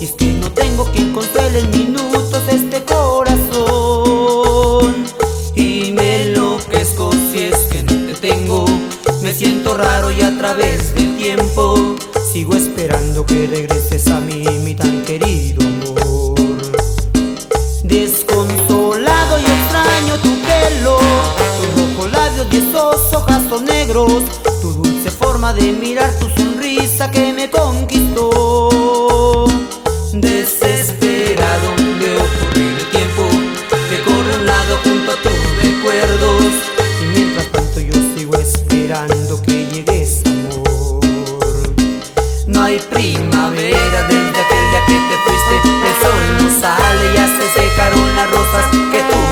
Y es que no tengo quien consuele en minutos este corazón. Y me enloquezco si es que no te tengo. Me siento raro y a través del tiempo sigo esperando que regreses a mí, mi tan querido amor. Desconsolado y extraño tu pelo, tus rojos labios y esos ojazos negros, tu dulce forma de mirar, tu sonrisa que me con No hay primavera desde aquella que te fuiste, el sol no sale y hace secar unas rosas que tú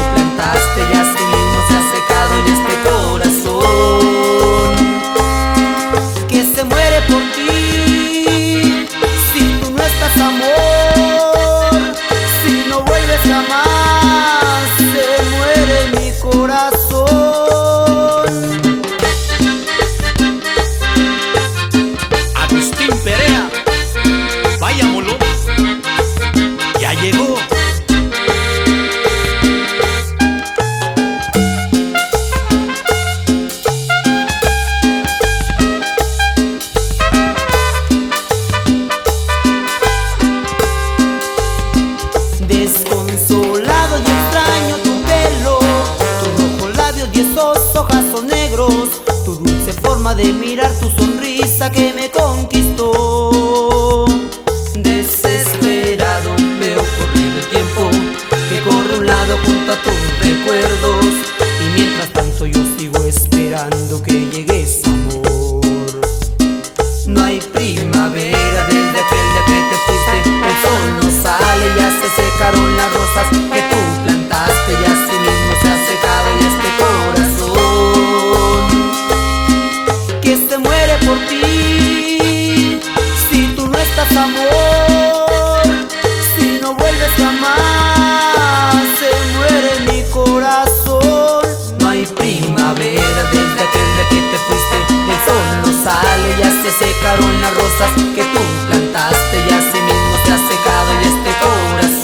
de mirar, tu sonrisa que me conquistó. Desesperado veo correr el tiempo que corre un lado junto a tus recuerdos. Y mientras tanto yo sigo esperando que llegues, amor. No hay primavera desde aquel de que te fuiste. El sol no sale, ya se secaron las rosas. amor, si no vuelves jamás, se muere mi corazón. No hay primavera desde aquel día que te fuiste, el sol no sale, ya se secaron las rosas que tú plantaste y así mismo te has secado y este corazón.